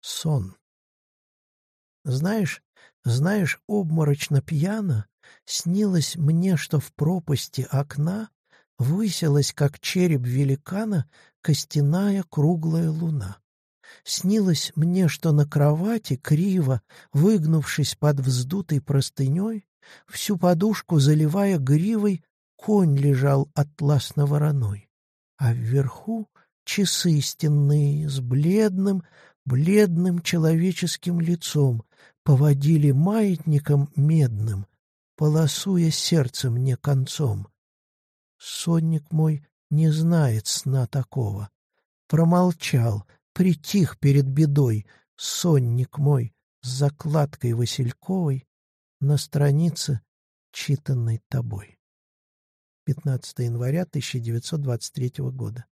Сон. Знаешь, знаешь, обморочно пьяно снилось мне, что в пропасти окна высилась, как череп великана, костяная круглая луна. Снилось мне, что на кровати, криво, выгнувшись под вздутой простыней, всю подушку заливая гривой, конь лежал атласно-вороной, а вверху часы стенные с бледным, бледным человеческим лицом поводили маятником медным, полосуя сердце мне концом. Сонник мой не знает сна такого. Промолчал, притих перед бедой, сонник мой с закладкой Васильковой на странице, читанной тобой. 15 января 1923 года.